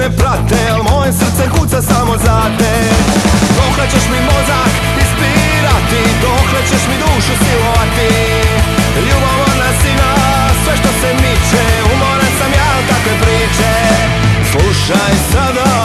Jel moje srce kuca samo za te. Dokle ćeš mi mozak ispirati? Dokle ćeš mi dušu silovati? Ljubomorna si na sve što se miče Umoran sam ja od takve priče. Slušaj sada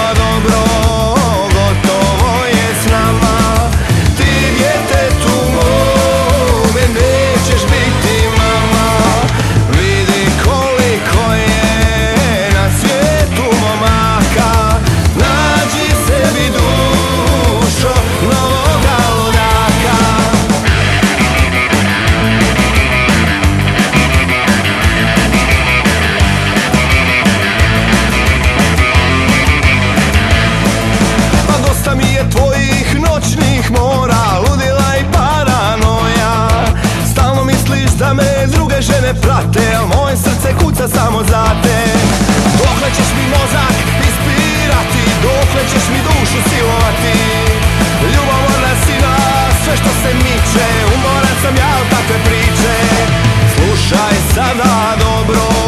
tvojih noćnih mora Ludila i paranoja. Stalno misliš da me druge žene prate Al moje srce kuca samo za te. Dokle ćeš mi mozak ispirati? Dokle ćeš mi dušu silovati? Ljubav ona si na sve što se miče Umoran sam ja od takve priče. Slušaj sada dobro.